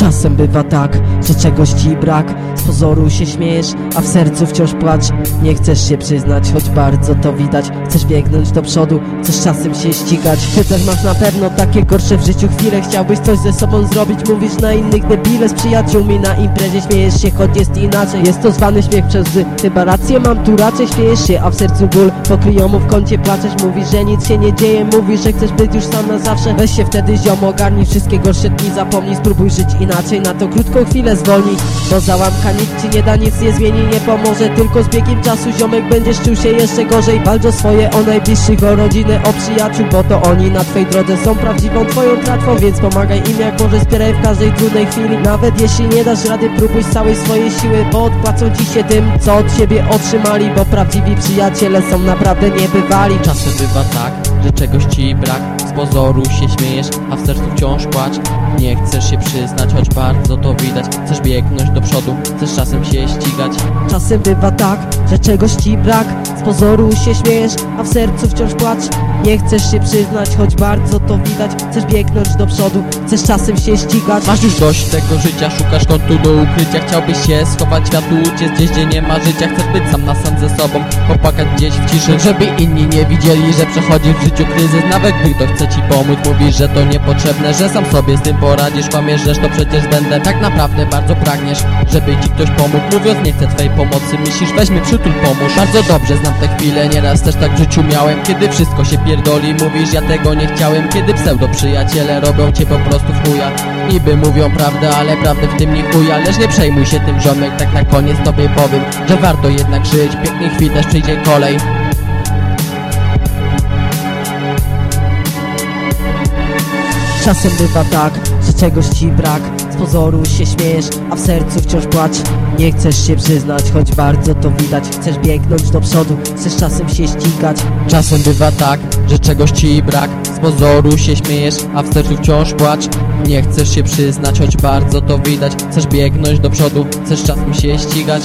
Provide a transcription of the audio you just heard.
Czasem bywa tak, że czegoś ci brak. Z pozoru się śmiejesz, a w sercu wciąż płacz. Nie chcesz się przyznać, choć bardzo to widać. Chcesz biegnąć do przodu, chcesz czasem się ścigać. Ty też masz na pewno takie gorsze w życiu chwile. Chciałbyś coś ze sobą zrobić, mówisz na innych debile Z przyjaciółmi na imprezie śmiejesz się, choć jest inaczej. Jest to zwany śmiech przez łzy Chyba rację mam tu raczej śmiejesz się, a w sercu ból. Pokryjomu w kącie płaczesz, mówisz, że nic się nie dzieje. Mówisz, że chcesz być już sam na zawsze. Weź się wtedy ziom, ogarnij wszystkie gorsze dni. Zapomnij, spróbuj żyć inaczej, na to krótką chwilę zwolnij Bo załamka nic ci nie da, nic nie zmieni, nie pomoże Tylko z biegiem czasu ziomek będziesz czuł się jeszcze gorzej. Walcz o swoje, o najbliższych, o rodzinę, o przyjaciół Bo to oni na twej drodze są prawdziwą twoją tratwą Więc pomagaj im jak możesz, wspieraj w każdej trudnej chwili. Nawet jeśli nie dasz rady, próbuj z całej swojej siły Bo odpłacą ci się tym, co od ciebie otrzymali Bo prawdziwi przyjaciele są naprawdę niebywali. Czasem bywa tak, że czegoś ci brak Z pozoru się śmiejesz, a w sercu wciąż płacz. Nie chcesz się przyznać, choć bardzo to widać. Chcesz biegnąć do przodu, chcesz czasem się ścigać. Czasem bywa tak, że czegoś ci brak. Z pozoru się śmiejesz, a w sercu wciąż płacz. Nie chcesz się przyznać, choć bardzo to widać. Chcesz biegnąć do przodu, chcesz czasem się ścigać. Masz już dość tego życia, szukasz kątu do ukrycia. Chciałbyś się schować, światu uciec gdzieś, gdzie nie ma życia. Chcesz być sam na sam ze sobą, popłakać gdzieś w ciszy. Żeby inni nie widzieli, że przechodzisz w życiu kryzys. Nawet gdy ktoś chce ci pomóc, mówisz, że to niepotrzebne Że sam sobie z tym poradzisz, kłamiesz, że to przecież będę Tak naprawdę bardzo pragniesz, żeby ci ktoś pomógł. Mówiąc nie chcę twojej pomocy, myślisz weź mnie przytul pomóż. Bardzo dobrze znam te chwile, nieraz też tak w życiu miałem. Kiedy wszystko się pierdoli, mówisz ja tego nie chciałem. Kiedy pseudo przyjaciele robią cię po prostu w chuja. Niby mówią prawdę, ale prawdy w tym nie chuja. Lecz nie przejmuj się tym ziomek, tak na koniec tobie powiem Że warto jednak żyć, pięknych chwil też przyjdzie kolej Czasem bywa tak, że czegoś ci brak. Z pozoru się śmiejesz, a w sercu wciąż płacz. Nie chcesz się przyznać, choć bardzo to widać. Chcesz biegnąć do przodu, chcesz czasem się ścigać. Czasem bywa tak, że czegoś ci brak. Z pozoru się śmiejesz, a w sercu wciąż płacz. Nie chcesz się przyznać, choć bardzo to widać. Chcesz biegnąć do przodu, chcesz czasem się ścigać